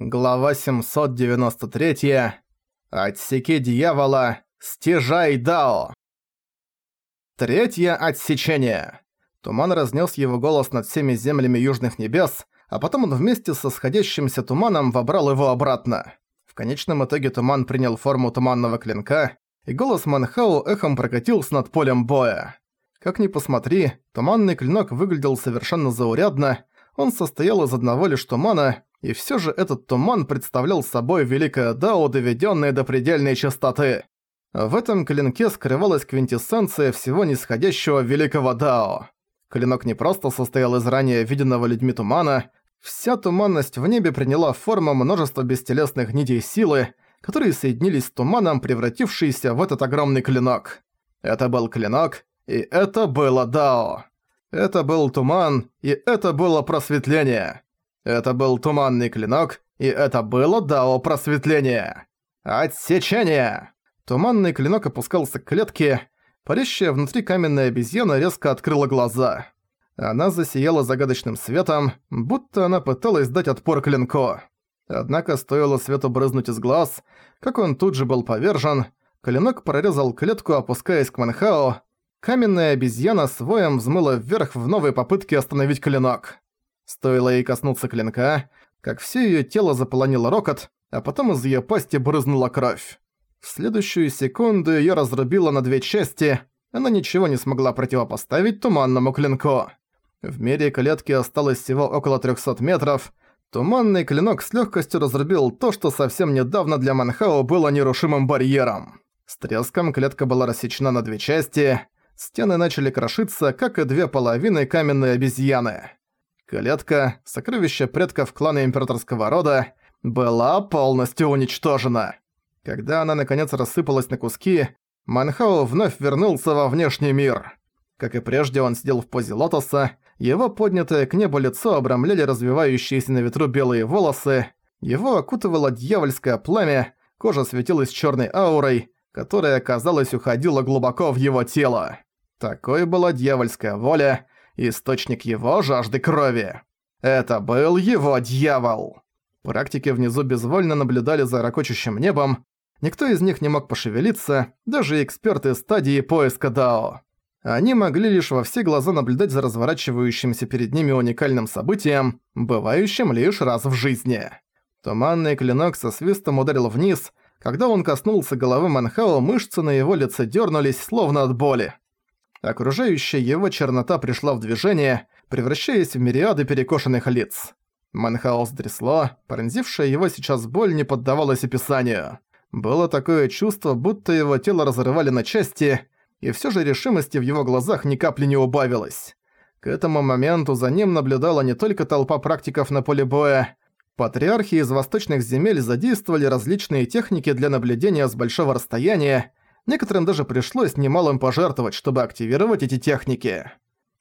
Глава 793. Отсеки дьявола. Стяжай Дао. Третье отсечение. Туман разнес его голос над всеми землями южных небес, а потом он вместе со сходящимся туманом вобрал его обратно. В конечном итоге туман принял форму туманного клинка, и голос Манхау эхом прокатился над полем боя. Как ни посмотри, туманный клинок выглядел совершенно заурядно, он состоял из одного лишь тумана, и все же этот туман представлял собой великое Дао, доведенное до предельной частоты. В этом клинке скрывалась квинтэссенция всего нисходящего великого Дао. Клинок не просто состоял из ранее виденного людьми тумана, вся туманность в небе приняла форму множества бестелесных нитей силы, которые соединились с туманом, превратившиеся в этот огромный клинок. Это был клинок, и это было Дао. Это был туман, и это было просветление. Это был туманный клинок, и это было дао просветления. Отсечение! Туманный клинок опускался к клетке. Парящая внутри каменная обезьяна резко открыла глаза. Она засияла загадочным светом, будто она пыталась дать отпор клинку. Однако стоило свету брызнуть из глаз, как он тут же был повержен, клинок прорезал клетку, опускаясь к Манхао. Каменная обезьяна с взмыла вверх в новой попытке остановить клинок. Стоило ей коснуться клинка, как все её тело заполонило рокот, а потом из её пасти брызнула кровь. В следующую секунду её разрубило на две части, она ничего не смогла противопоставить туманному клинку. В мире клетки осталось всего около 300 метров, туманный клинок с лёгкостью разрубил то, что совсем недавно для Манхао было нерушимым барьером. С треском клетка была рассечена на две части, стены начали крошиться, как и две половины каменной обезьяны. Клетка, сокровище предков клана императорского рода, была полностью уничтожена. Когда она наконец рассыпалась на куски, Манхао вновь вернулся во внешний мир. Как и прежде, он сидел в позе лотоса, его поднятое к небу лицо обрамляли развивающиеся на ветру белые волосы, его окутывало дьявольское пламя, кожа светилась черной аурой, которая, казалось, уходила глубоко в его тело. Такой была дьявольская воля, источник его жажды крови. Это был его дьявол. Практики внизу безвольно наблюдали за ракочущим небом, никто из них не мог пошевелиться, даже эксперты стадии поиска Дао. Они могли лишь во все глаза наблюдать за разворачивающимся перед ними уникальным событием, бывающим лишь раз в жизни. Туманный клинок со свистом ударил вниз, когда он коснулся головы Манхао, мышцы на его лице дернулись, словно от боли. Окружающая его чернота пришла в движение, превращаясь в мириады перекошенных лиц. Манхаус трясло, пронзившая его сейчас боль не поддавалась описанию. Было такое чувство, будто его тело разрывали на части, и всё же решимости в его глазах ни капли не убавилось. К этому моменту за ним наблюдала не только толпа практиков на поле боя. Патриархи из восточных земель задействовали различные техники для наблюдения с большого расстояния, Некоторым даже пришлось немалым пожертвовать, чтобы активировать эти техники.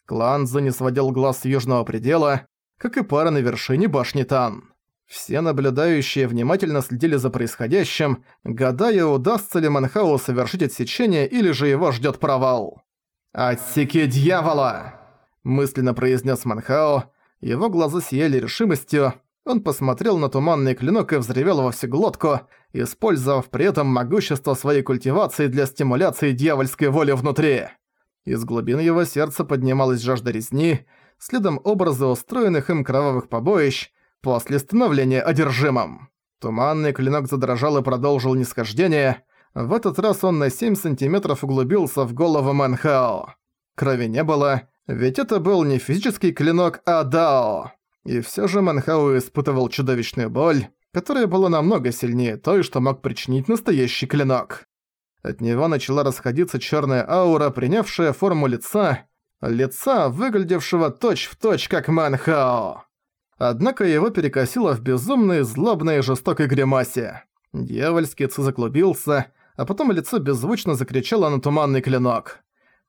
Клан Зу не сводил глаз с южного предела, как и пара на вершине башни Тан. Все наблюдающие внимательно следили за происходящим, гадая, удастся ли Манхау совершить отсечение или же его ждет провал. «Отсеки дьявола!» – мысленно произнес Манхао. Его глаза сияли решимостью, он посмотрел на туманный клинок и взревел во всю глотку, использовав при этом могущество своей культивации для стимуляции дьявольской воли внутри. Из глубин его сердца поднималась жажда резни, следом образы устроенных им кровавых побоищ после становления одержимым. Туманный клинок задрожал и продолжил нисхождение. В этот раз он на 7 сантиметров углубился в голову Манхао. Крови не было, ведь это был не физический клинок, а дао. И всё же Манхау испытывал чудовищную боль, которая была намного сильнее той, что мог причинить настоящий клинок. От него начала расходиться чёрная аура, принявшая форму лица, лица, выглядевшего точь-в-точь точь как Манхао. Однако его перекосило в безумной, злобной и жестокой гримасе. Дьявольский ци заклубился, а потом лицо беззвучно закричало на туманный клинок.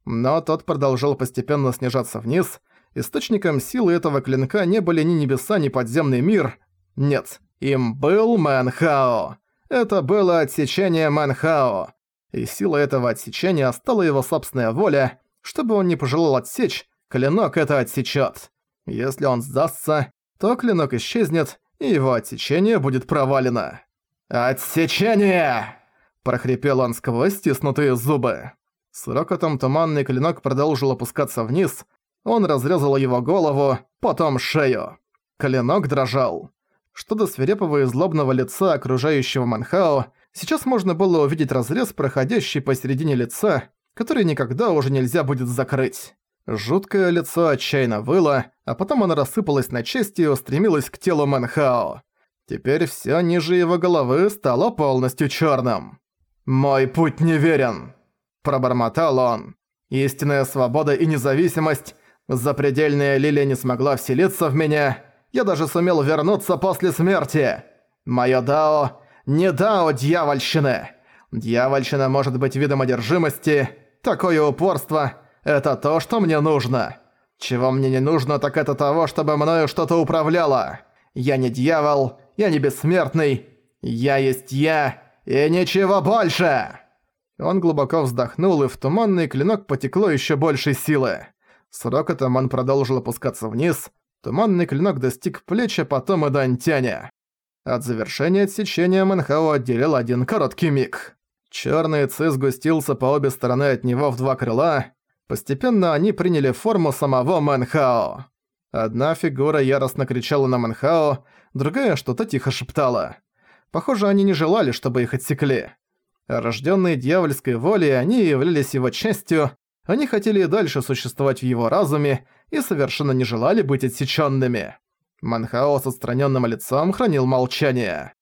Но тот продолжал постепенно снижаться вниз, Источником силы этого клинка не были ни небеса, ни подземный мир. Нет, им был Манхао. Это было отсечение Манхао. И сила этого отсечения стала его собственная воля. Чтобы он не пожелал отсечь, клинок это отсечет. Если он сдастся, то клинок исчезнет, и его отсечение будет провалено. «Отсечение!» – прохрипел он сквозь стиснутые зубы. С рокотом туманный клинок продолжил опускаться вниз, он разрезал его голову, потом шею. Клинок дрожал. Что до свирепого и злобного лица окружающего Манхао, сейчас можно было увидеть разрез, проходящий посередине лица, который никогда уже нельзя будет закрыть. Жуткое лицо отчаянно выло, а потом оно рассыпалось на части и устремилось к телу Манхао. Теперь всё ниже его головы стало полностью чёрным. «Мой путь неверен!» – пробормотал он. «Истинная свобода и независимость, запредельная лилия не смогла вселиться в меня, я даже сумел вернуться после смерти. Моё дао не дао дьявольщины. Дьявольщина может быть видом одержимости. Такое упорство – это то, что мне нужно. Чего мне не нужно, так это того, чтобы мною что-то управляло. Я не дьявол, я не бессмертный. Я есть я, и ничего больше!» Он глубоко вздохнул, и в туманный клинок потекло еще большей силы. С рокотом продолжил опускаться вниз, Туманный клинок достиг плеча, потом и до Антяня. От завершения отсечения Мэнхао отделил один короткий миг. Чёрный ци сгустился по обе стороны от него в два крыла. Постепенно они приняли форму самого Мэнхао. Одна фигура яростно кричала на Мэнхао, другая что-то тихо шептала. Похоже, они не желали, чтобы их отсекли. Рождённые дьявольской волей, они являлись его частью, они хотели и дальше существовать в его разуме и совершенно не желали быть отсечёнными. Манхао с отстранённым лицом хранил молчание.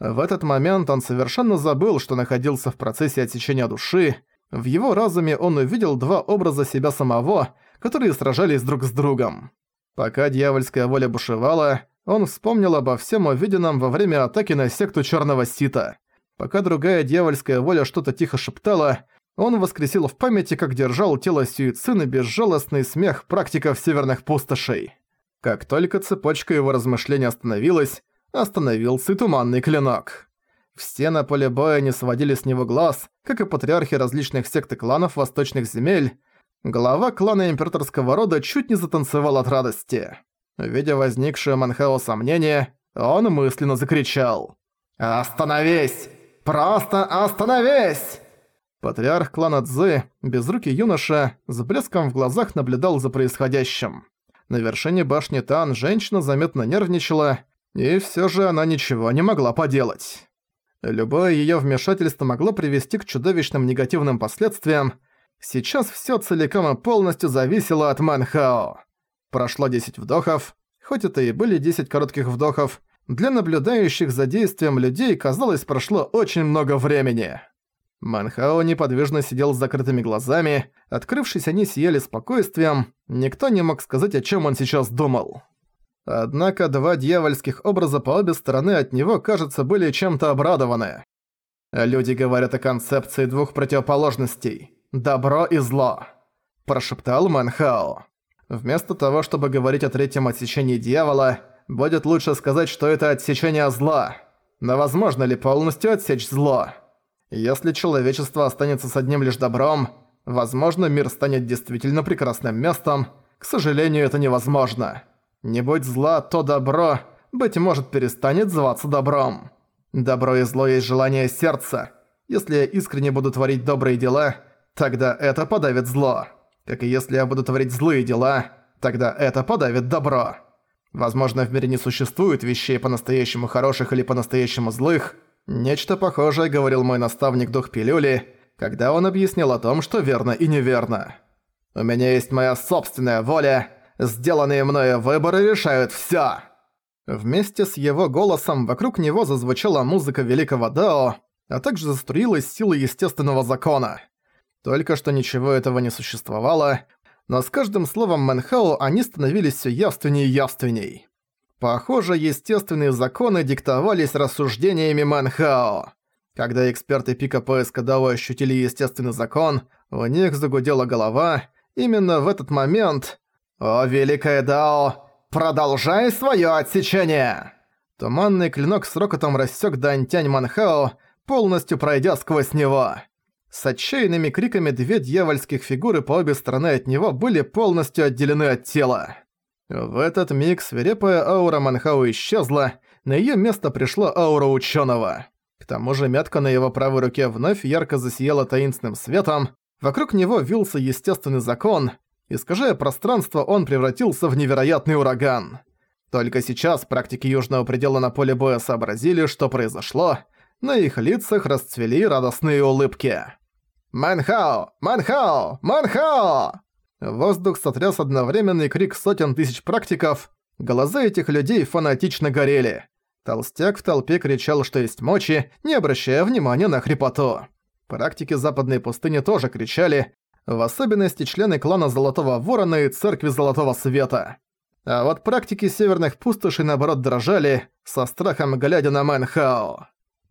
В этот момент он совершенно забыл, что находился в процессе отсечения души. В его разуме он увидел два образа себя самого, которые сражались друг с другом. Пока дьявольская воля бушевала, он вспомнил обо всем увиденном во время атаки на секту Чёрного Сита. Пока другая дьявольская воля что-то тихо шептала, он воскресил в памяти, как держал тело Сюицины безжалостный смех практиков северных пустошей. Как только цепочка его размышлений остановилась, остановился и туманный клинок. Все на поле боя не сводили с него глаз, как и патриархи различных сект и кланов восточных земель. Глава клана императорского рода чуть не затанцевал от радости. Видя возникшее Манхао сомнение, он мысленно закричал. «Остановись! Просто остановись!» Патриарх клана Цзы, безрукий юноша, с блеском в глазах наблюдал за происходящим. На вершине башни Тан женщина заметно нервничала, и всё же она ничего не могла поделать. Любое её вмешательство могло привести к чудовищным негативным последствиям. Сейчас всё целиком и полностью зависело от Манхао. Прошло 10 вдохов, хоть это и были 10 коротких вдохов, для наблюдающих за действием людей, казалось, прошло очень много времени. Манхао неподвижно сидел с закрытыми глазами, открывшись они сияли спокойствием, никто не мог сказать, о чем он сейчас думал. Однако два дьявольских образа по обе стороны от него, кажется, были чем-то обрадованы. «Люди говорят о концепции двух противоположностей – добро и зло», – прошептал Манхао. Вместо того, чтобы говорить о третьем отсечении дьявола, будет лучше сказать, что это отсечение зла. Но возможно ли полностью отсечь зло? Если человечество останется с одним лишь добром, возможно, мир станет действительно прекрасным местом. К сожалению, это невозможно. Не будь зла, то добро, быть может, перестанет зваться добром. Добро и зло есть желание сердца. Если я искренне буду творить добрые дела, тогда это подавит зло. Как и если я буду творить злые дела, тогда это подавит добро. Возможно, в мире не существует вещей по-настоящему хороших или по-настоящему злых, Нечто похожее говорил мой наставник Дух Пилюли, когда он объяснил о том, что верно и неверно. «У меня есть моя собственная воля, сделанные мною выборы решают всё!» Вместе с его голосом вокруг него зазвучала музыка Великого Дао, а также заструилась сила естественного закона. Только что ничего этого не существовало, но с каждым словом Мэнхао они становились всё явственнее и явственней. Похоже, естественные законы диктовались рассуждениями Манхао. Когда эксперты пика поиска Дао ощутили естественный закон, у них загудела голова. Именно в этот момент... «О, Великое Дао, продолжай своё отсечение!» Туманный клинок с рокотом рассек Дантянь Манхао, полностью пройдя сквозь него. С отчаянными криками две дьявольских фигуры по обе стороны от него были полностью отделены от тела. В этот миг свирепая аура Манхау исчезла, на её место пришла аура учёного. К тому же метка на его правой руке вновь ярко засияла таинственным светом, вокруг него вился естественный закон, искажая пространство, он превратился в невероятный ураган. Только сейчас практики Южного предела на поле боя сообразили, что произошло, на их лицах расцвели радостные улыбки. «Манхао! Манхао! Манхао!» Воздух сотряс одновременный крик сотен тысяч практиков, глаза этих людей фанатично горели. Толстяк в толпе кричал, что есть мочи, не обращая внимания на хрипоту. Практики Западной пустыни тоже кричали, в особенности члены клана Золотого Ворона и Церкви Золотого Света. А вот практики Северных Пустошей наоборот дрожали, со страхом глядя на Мэнхао.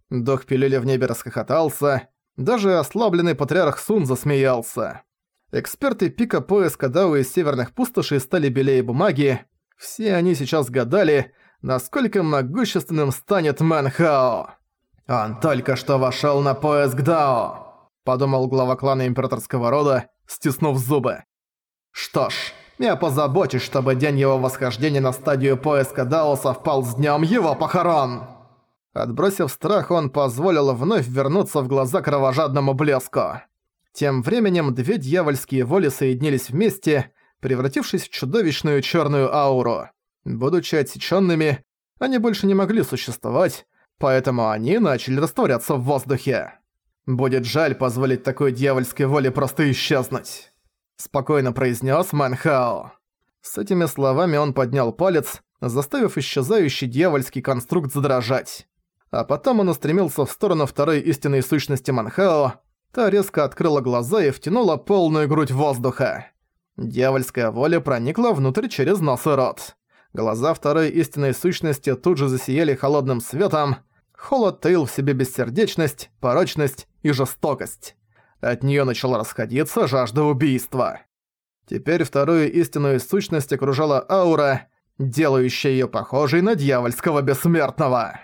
Дух пилили в небе расхохотался, даже ослабленный патриарх Сун засмеялся. Эксперты пика поиска Дао из Северных Пустошей стали белее бумаги, все они сейчас гадали, насколько могущественным станет Мэнхао. «Он только что вошёл на поиск Дао», — подумал глава клана императорского рода, стиснув зубы. «Что ж, я позабочусь, чтобы день его восхождения на стадию поиска Дао совпал с днём его похорон». Отбросив страх, он позволил вновь вернуться в глаза кровожадному блеску. Тем временем две дьявольские воли соединились вместе, превратившись в чудовищную чёрную ауру. Будучи отсечёнными, они больше не могли существовать, поэтому они начали растворяться в воздухе. Будет жаль позволить такой дьявольской воле просто исчезнуть. Спокойно произнес Манхао. С этими словами он поднял палец, заставив исчезающий дьявольский конструкт задрожать. А потом он устремился в сторону второй истинной сущности Манхао. Та резко открыла глаза и втянула полную грудь воздуха. Дьявольская воля проникла внутрь через нос и рот. Глаза второй истинной сущности тут же засияли холодным светом. Холод таил в себе бессердечность, порочность и жестокость. От неё начала расходиться жажда убийства. Теперь вторую истинную сущность окружала аура, делающая её похожей на дьявольского бессмертного.